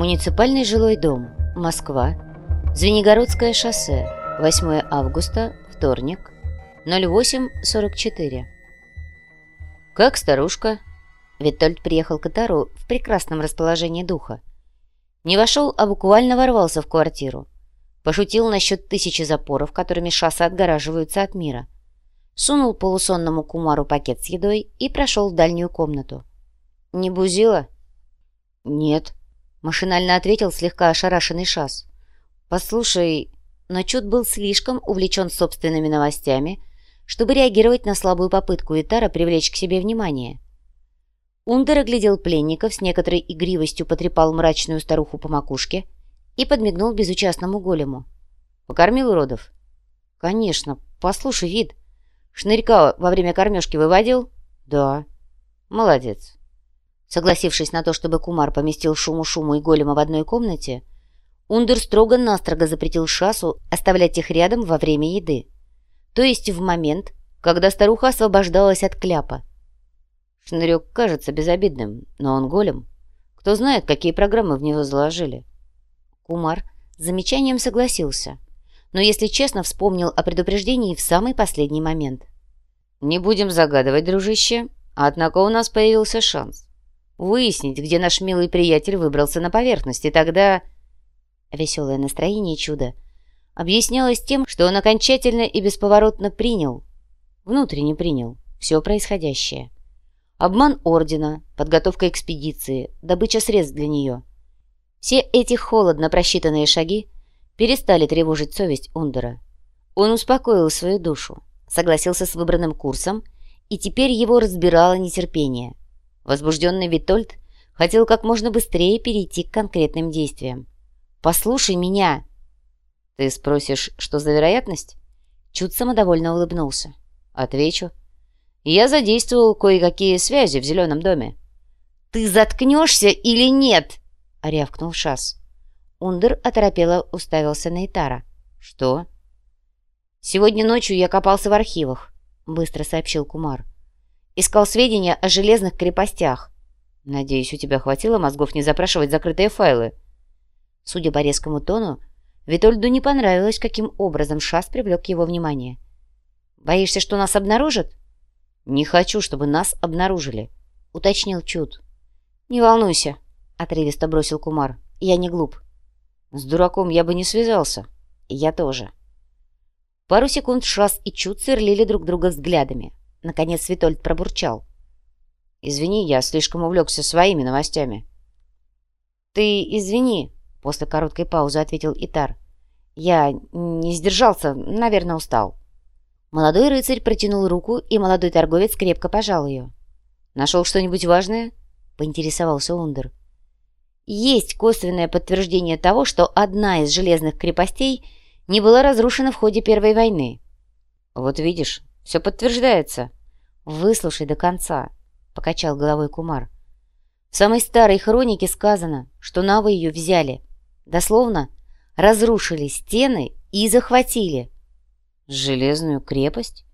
Муниципальный жилой дом. Москва. Звенигородское шоссе. 8 августа. Вторник. 08.44. «Как старушка?» Витольд приехал к Этару в прекрасном расположении духа. Не вошел, а буквально ворвался в квартиру. Пошутил насчет тысячи запоров, которыми шассы отгораживаются от мира. Сунул полусонному кумару пакет с едой и прошел в дальнюю комнату. «Не бузила?» «Нет», — машинально ответил слегка ошарашенный шас. «Послушай...» Но Чуд был слишком увлечен собственными новостями, чтобы реагировать на слабую попытку Итара привлечь к себе внимание. Ундер оглядел пленников, с некоторой игривостью потрепал мрачную старуху по макушке и подмигнул безучастному голему. «Покормил уродов?» «Конечно. Послушай, вид. Шнырька во время кормежки выводил?» «Да». «Молодец». Согласившись на то, чтобы Кумар поместил шуму-шуму и голема в одной комнате, Ундер строго-настрого запретил Шасу оставлять их рядом во время еды. То есть в момент, когда старуха освобождалась от кляпа. Шнырек кажется безобидным, но он голем. Кто знает, какие программы в него заложили. Кумар с замечанием согласился, но, если честно, вспомнил о предупреждении в самый последний момент. «Не будем загадывать, дружище, однако у нас появился шанс выяснить, где наш милый приятель выбрался на поверхность, и тогда... Веселое настроение чуда объяснялось тем, что он окончательно и бесповоротно принял, внутренне принял, все происходящее. Обман ордена, подготовка экспедиции, добыча средств для нее. Все эти холодно просчитанные шаги перестали тревожить совесть Ундера. Он успокоил свою душу, согласился с выбранным курсом, и теперь его разбирало нетерпение. Возбужденный Витольд хотел как можно быстрее перейти к конкретным действиям. «Послушай меня!» «Ты спросишь, что за вероятность?» Чуд самодовольно улыбнулся. «Отвечу. Я задействовал кое-какие связи в зеленом доме». «Ты заткнешься или нет?» — рявкнул Шас. Ундер оторопело уставился на Итара. «Что?» «Сегодня ночью я копался в архивах», — быстро сообщил Кумар. Искал сведения о железных крепостях. Надеюсь, у тебя хватило мозгов не запрашивать закрытые файлы. Судя по резкому тону, Витольду не понравилось, каким образом Шас привлек его внимание. «Боишься, что нас обнаружат?» «Не хочу, чтобы нас обнаружили», — уточнил Чуд. «Не волнуйся», — отрывисто бросил Кумар. «Я не глуп». «С дураком я бы не связался». «Я тоже». Пару секунд Шас и Чуд сверлили друг друга взглядами. Наконец Витольд пробурчал. «Извини, я слишком увлекся своими новостями». «Ты извини», — после короткой паузы ответил Итар. «Я не сдержался, наверное, устал». Молодой рыцарь протянул руку, и молодой торговец крепко пожал ее. «Нашел что-нибудь важное?» — поинтересовался Ундер. «Есть косвенное подтверждение того, что одна из железных крепостей не была разрушена в ходе Первой войны». «Вот видишь, все подтверждается. Выслушай до конца, покачал головой Кумар. В самой старой хронике сказано, что навы ее взяли. Дословно, разрушили стены и захватили. Железную крепость?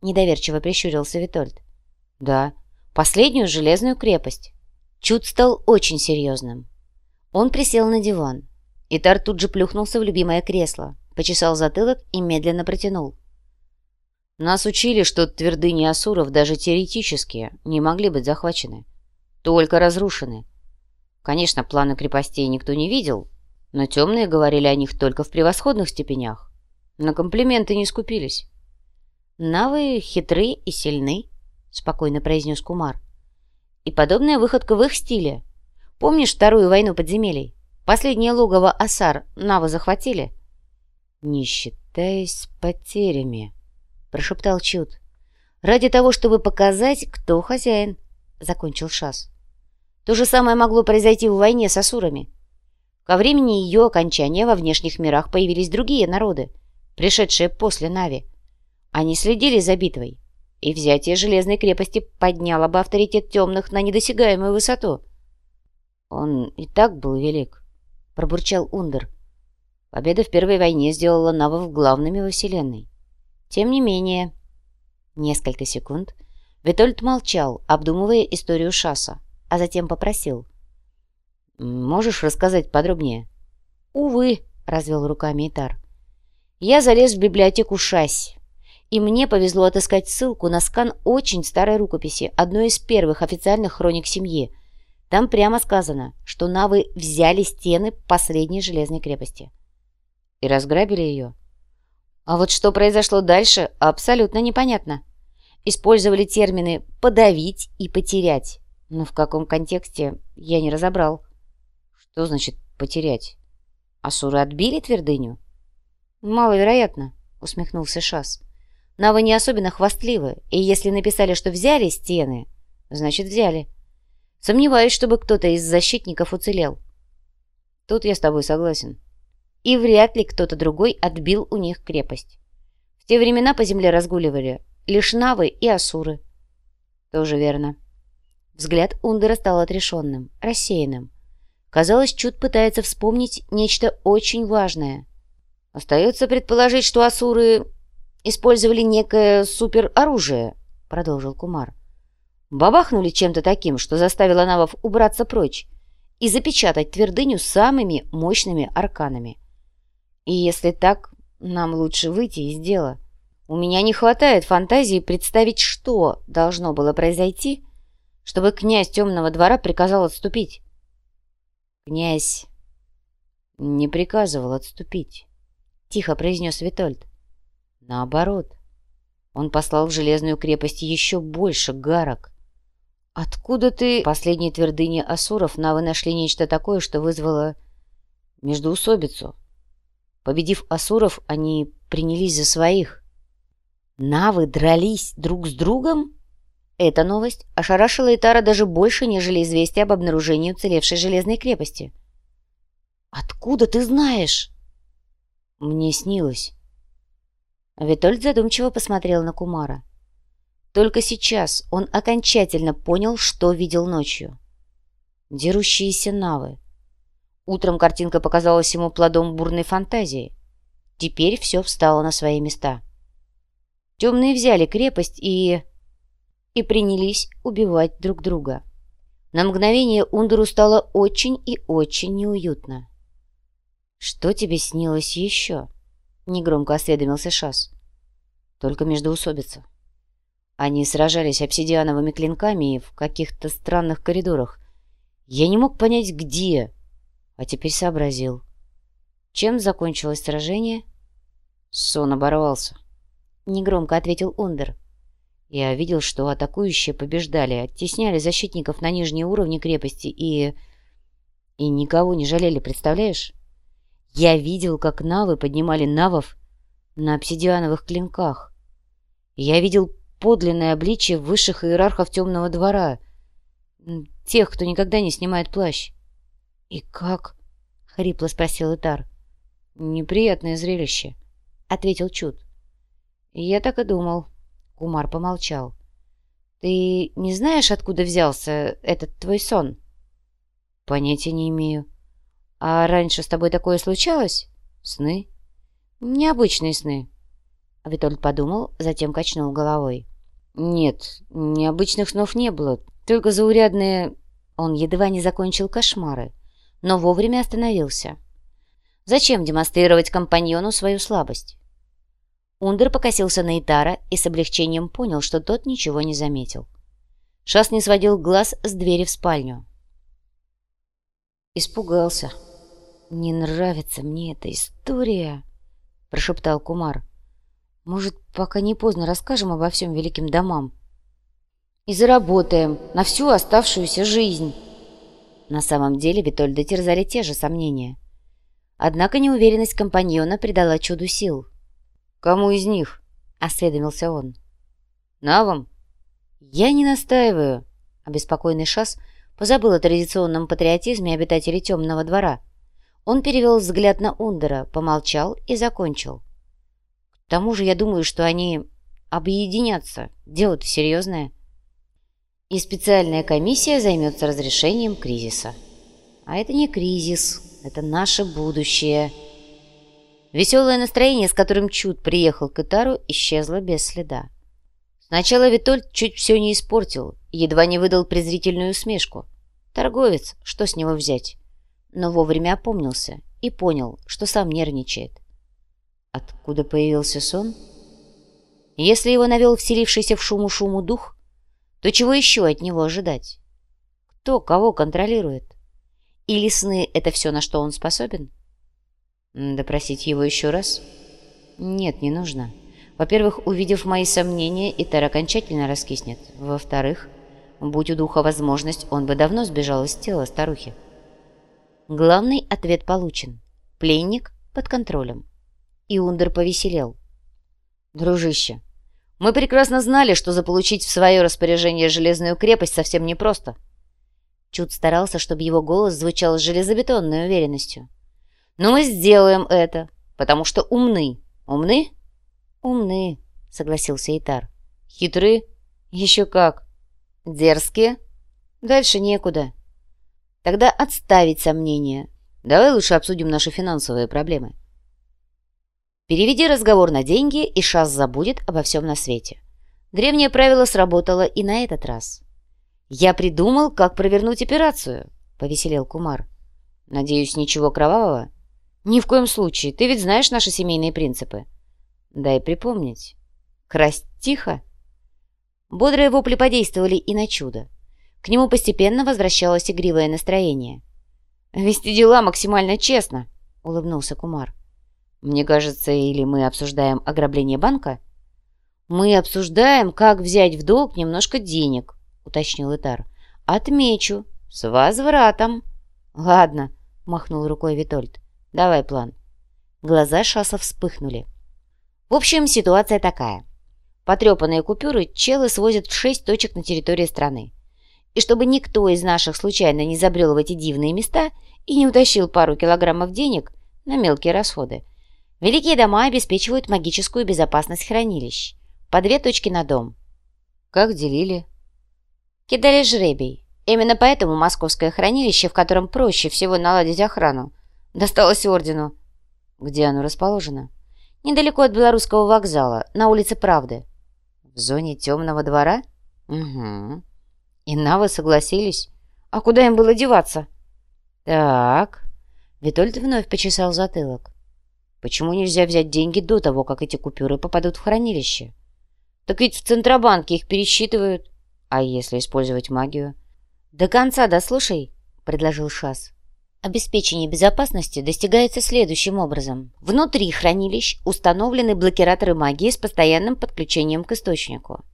Недоверчиво прищурился Витольд. Да, последнюю железную крепость. Чуд стал очень серьезным. Он присел на диван. Итар тут же плюхнулся в любимое кресло, почесал затылок и медленно протянул. Нас учили, что твердыни асуров даже теоретически не могли быть захвачены, только разрушены. Конечно, планы крепостей никто не видел, но темные говорили о них только в превосходных степенях. На комплименты не скупились. «Навы хитры и сильны», — спокойно произнес Кумар. «И подобная выходка в их стиле. Помнишь вторую войну подземелий? Последнее логово Асар Навы захватили?» «Не считаясь потерями», прошептал Чуд. «Ради того, чтобы показать, кто хозяин», — закончил Шас. То же самое могло произойти в войне с асурами. Ко времени ее окончания во внешних мирах появились другие народы, пришедшие после Нави. Они следили за битвой, и взятие Железной крепости подняло бы авторитет темных на недосягаемую высоту. «Он и так был велик», — пробурчал Ундер. Победа в Первой войне сделала Навов главными во Вселенной. Тем не менее... Несколько секунд Витольд молчал, обдумывая историю Шаса, а затем попросил. Можешь рассказать подробнее? Увы, развел руками Итар. Я залез в библиотеку Шась, и мне повезло отыскать ссылку на скан очень старой рукописи, одной из первых официальных хроник семьи. Там прямо сказано, что навы взяли стены последней железной крепости. И разграбили ее. А вот что произошло дальше, абсолютно непонятно. Использовали термины «подавить» и «потерять». Но в каком контексте, я не разобрал. Что значит «потерять»? Асуры отбили твердыню? Маловероятно, усмехнулся Шас. Навы не особенно хвастливы, и если написали, что взяли стены, значит взяли. Сомневаюсь, чтобы кто-то из защитников уцелел. Тут я с тобой согласен и вряд ли кто-то другой отбил у них крепость. В те времена по земле разгуливали лишь навы и асуры. Тоже верно. Взгляд Ундера стал отрешенным, рассеянным. Казалось, Чуд пытается вспомнить нечто очень важное. «Остается предположить, что асуры использовали некое супероружие», — продолжил Кумар. «Бабахнули чем-то таким, что заставило навов убраться прочь и запечатать твердыню самыми мощными арканами. И если так, нам лучше выйти из дела. У меня не хватает фантазии представить, что должно было произойти, чтобы князь Темного двора приказал отступить. Князь не приказывал отступить, тихо произнес Витольд. Наоборот, он послал в железную крепость еще больше гарок. Откуда ты... Последние твердыни Асуров Навы нашли нечто такое, что вызвало междоусобицу. Победив асуров, они принялись за своих. Навы дрались друг с другом? Эта новость ошарашила Итара даже больше, нежели известие об обнаружении уцелевшей железной крепости. «Откуда ты знаешь?» «Мне снилось». Витольд задумчиво посмотрел на Кумара. Только сейчас он окончательно понял, что видел ночью. Дерущиеся навы, Утром картинка показалась ему плодом бурной фантазии. Теперь все встало на свои места. Темные взяли крепость и... и принялись убивать друг друга. На мгновение Ундеру стало очень и очень неуютно. «Что тебе снилось еще?» — негромко осведомился Шас. «Только междоусобица. Они сражались обсидиановыми клинками в каких-то странных коридорах. Я не мог понять, где, а теперь сообразил. Чем закончилось сражение? Сон оборвался. Негромко ответил Ундер. Я видел, что атакующие побеждали, оттесняли защитников на нижние уровни крепости и... И никого не жалели, представляешь? Я видел, как навы поднимали навов на обсидиановых клинках. Я видел подлинное обличие высших иерархов темного двора, тех, кто никогда не снимает плащ. «И как?» — хрипло спросил Итар. «Неприятное зрелище», — ответил Чуд. «Я так и думал». Кумар помолчал. «Ты не знаешь, откуда взялся этот твой сон?» «Понятия не имею». «А раньше с тобой такое случалось?» «Сны?» «Необычные сны». Витольд подумал, затем качнул головой. «Нет, необычных снов не было, только заурядные...» Он едва не закончил кошмары но вовремя остановился. Зачем демонстрировать компаньону свою слабость? Ундер покосился на Итара и с облегчением понял, что тот ничего не заметил. Шас не сводил глаз с двери в спальню. Испугался. «Не нравится мне эта история», — прошептал Кумар. «Может, пока не поздно расскажем обо всем великим домам?» «И заработаем на всю оставшуюся жизнь». На самом деле Витольда терзали те же сомнения. Однако неуверенность компаньона придала чуду сил. «Кому из них?» — осведомился он. «Навам?» «Я не настаиваю», — обеспокоенный Шас позабыл о традиционном патриотизме обитателей темного двора. Он перевел взгляд на Ундера, помолчал и закончил. «К тому же я думаю, что они объединятся. Дело-то серьезное» и специальная комиссия займется разрешением кризиса. А это не кризис, это наше будущее. Веселое настроение, с которым Чуд приехал к Итару, исчезло без следа. Сначала Витольд чуть все не испортил, едва не выдал презрительную усмешку. Торговец, что с него взять? но вовремя опомнился и понял, что сам нервничает. Откуда появился сон? Если его навел вселившийся в шуму-шуму дух, то чего еще от него ожидать? Кто кого контролирует? Или сны — это все, на что он способен? Допросить его еще раз? Нет, не нужно. Во-первых, увидев мои сомнения, Итер окончательно раскиснет. Во-вторых, будь у духа возможность, он бы давно сбежал из тела старухи. Главный ответ получен. Пленник под контролем. И Ундер повеселел. «Дружище, мы прекрасно знали, что заполучить в свое распоряжение железную крепость совсем непросто». Чуд старался, чтобы его голос звучал с железобетонной уверенностью. «Но мы сделаем это, потому что умны. Умны?» «Умны», — согласился Итар. «Хитры? Еще как. Дерзкие? Дальше некуда. Тогда отставить сомнения. Давай лучше обсудим наши финансовые проблемы». Переведи разговор на деньги, и Шас забудет обо всем на свете. Древнее правило сработало и на этот раз. «Я придумал, как провернуть операцию», — повеселел Кумар. «Надеюсь, ничего кровавого?» «Ни в коем случае. Ты ведь знаешь наши семейные принципы». «Дай припомнить. Красть тихо?» Бодрые вопли подействовали и на чудо. К нему постепенно возвращалось игривое настроение. «Вести дела максимально честно», — улыбнулся Кумар. Мне кажется, или мы обсуждаем ограбление банка? Мы обсуждаем, как взять в долг немножко денег, уточнил Итар. Отмечу. С возвратом. Ладно, махнул рукой Витольд. Давай план. Глаза Шаса вспыхнули. В общем, ситуация такая. Потрепанные купюры челы свозят в шесть точек на территории страны. И чтобы никто из наших случайно не забрел в эти дивные места и не утащил пару килограммов денег на мелкие расходы, Великие дома обеспечивают магическую безопасность хранилищ. По две точки на дом. Как делили? Кидали жребий. Именно поэтому московское хранилище, в котором проще всего наладить охрану, досталось ордену. Где оно расположено? Недалеко от Белорусского вокзала, на улице Правды. В зоне темного двора? Угу. И навы согласились. А куда им было деваться? Так. Витольд вновь почесал затылок. Почему нельзя взять деньги до того, как эти купюры попадут в хранилище? Так ведь в Центробанке их пересчитывают. А если использовать магию? До конца дослушай, предложил Шас. Обеспечение безопасности достигается следующим образом. Внутри хранилищ установлены блокираторы магии с постоянным подключением к источнику.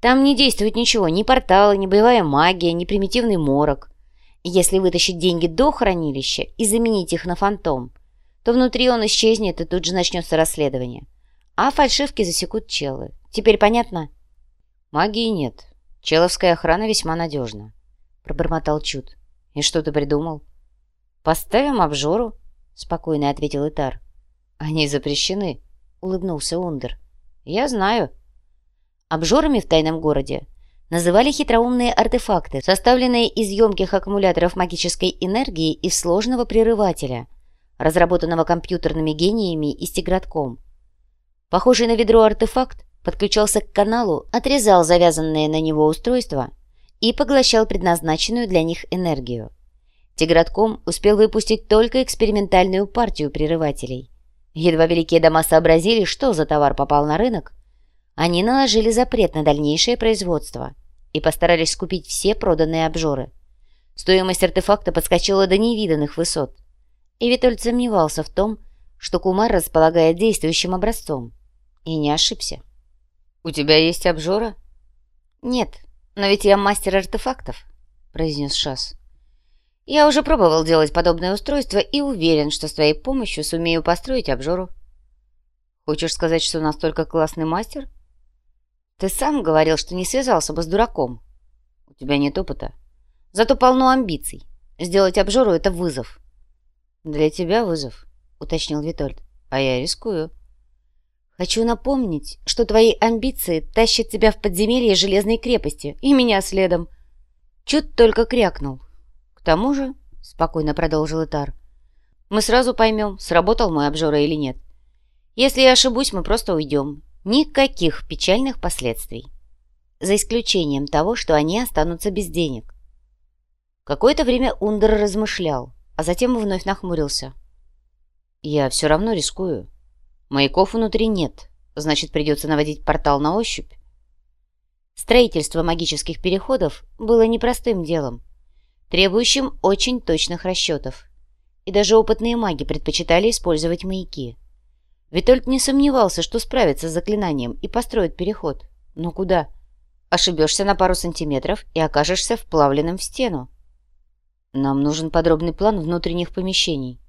Там не действует ничего, ни порталы, ни боевая магия, ни примитивный морок. Если вытащить деньги до хранилища и заменить их на фантом, то внутри он исчезнет, и тут же начнется расследование. А фальшивки засекут челы. Теперь понятно? Магии нет. Человская охрана весьма надежна. Пробормотал Чуд. И что ты придумал? Поставим обжору, спокойно ответил Итар. Они запрещены, улыбнулся Ундер. Я знаю. Обжорами в тайном городе называли хитроумные артефакты, составленные из емких аккумуляторов магической энергии и сложного прерывателя – разработанного компьютерными гениями и стегратком. Похожий на ведро артефакт подключался к каналу, отрезал завязанное на него устройство и поглощал предназначенную для них энергию. Тигратком успел выпустить только экспериментальную партию прерывателей. Едва великие дома сообразили, что за товар попал на рынок, они наложили запрет на дальнейшее производство и постарались скупить все проданные обжоры. Стоимость артефакта подскочила до невиданных высот и Витольд сомневался в том, что Кумар располагает действующим образцом. И не ошибся. «У тебя есть обжора?» «Нет, но ведь я мастер артефактов», — произнес Шас. «Я уже пробовал делать подобное устройство и уверен, что с твоей помощью сумею построить обжору». «Хочешь сказать, что настолько классный мастер?» «Ты сам говорил, что не связался бы с дураком. У тебя нет опыта. Зато полно амбиций. Сделать обжору — это вызов. «Для тебя вызов», — уточнил Витольд. «А я рискую». «Хочу напомнить, что твои амбиции тащат тебя в подземелье Железной крепости, и меня следом». Чуть только крякнул. «К тому же», — спокойно продолжил Итар, «мы сразу поймем, сработал мой обжора или нет. Если я ошибусь, мы просто уйдем. Никаких печальных последствий. За исключением того, что они останутся без денег». Какое-то время Ундер размышлял а затем вновь нахмурился. «Я все равно рискую. Маяков внутри нет, значит, придется наводить портал на ощупь. Строительство магических переходов было непростым делом, требующим очень точных расчетов. И даже опытные маги предпочитали использовать маяки. Витольд не сомневался, что справится с заклинанием и построит переход. Но куда? Ошибешься на пару сантиметров и окажешься вплавленным в стену. Нам нужен подробный план внутренних помещений.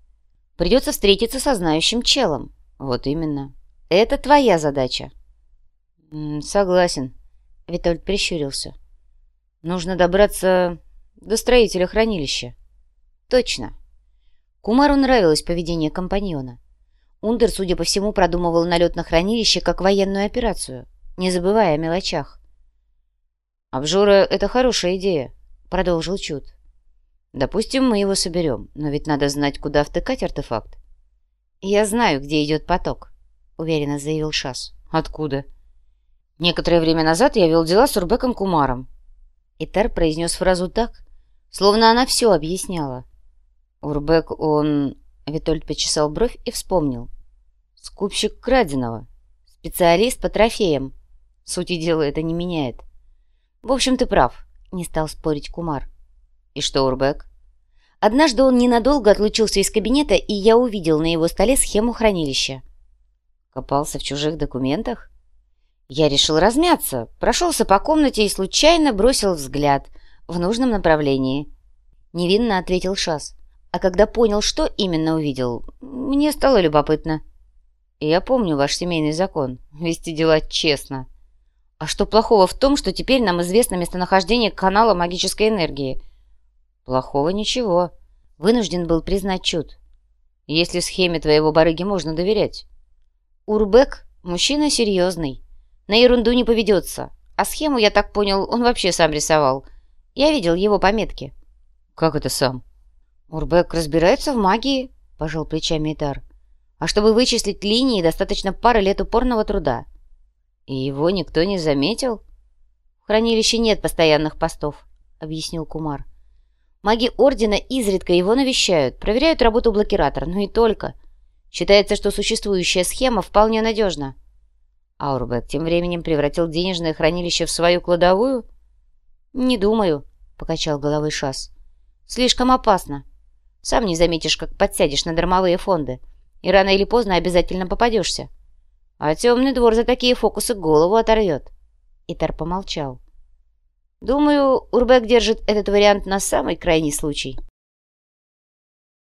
Придется встретиться со знающим челом. Вот именно. Это твоя задача. Согласен. Витольд прищурился. «Нужно добраться до строителя хранилища». «Точно». Кумару нравилось поведение компаньона. Ундер, судя по всему, продумывал налет на хранилище как военную операцию, не забывая о мелочах. «Обжора — это хорошая идея», — продолжил Чуд. «Допустим, мы его соберем, но ведь надо знать, куда втыкать артефакт». «Я знаю, где идет поток», — уверенно заявил Шас. «Откуда?» Некоторое время назад я вел дела с Урбеком Кумаром. Итар произнес фразу так, словно она все объясняла. Урбек, он... Витольд почесал бровь и вспомнил. Скупщик краденого. Специалист по трофеям. Сути дела это не меняет. В общем, ты прав, не стал спорить Кумар. И что, Урбек? Однажды он ненадолго отлучился из кабинета, и я увидел на его столе схему хранилища. Копался в чужих документах? Я решил размяться, прошелся по комнате и случайно бросил взгляд в нужном направлении. Невинно ответил Шас. А когда понял, что именно увидел, мне стало любопытно. Я помню ваш семейный закон. Вести дела честно. А что плохого в том, что теперь нам известно местонахождение канала магической энергии? Плохого ничего. Вынужден был признать чуд. Если схеме твоего барыги можно доверять. Урбек – мужчина серьезный. На ерунду не поведется. А схему, я так понял, он вообще сам рисовал. Я видел его пометки». «Как это сам?» «Урбек разбирается в магии», — пожал плечами Итар. «А чтобы вычислить линии, достаточно пары лет упорного труда». «И его никто не заметил?» «В хранилище нет постоянных постов», — объяснил Кумар. «Маги Ордена изредка его навещают, проверяют работу блокиратора, но и только. Считается, что существующая схема вполне надежна». Аурбек тем временем превратил денежное хранилище в свою кладовую? «Не думаю», — покачал головой Шас. «Слишком опасно. Сам не заметишь, как подсядешь на дармовые фонды, и рано или поздно обязательно попадешься. А темный двор за такие фокусы голову оторвет». Итар помолчал. «Думаю, Урбек держит этот вариант на самый крайний случай».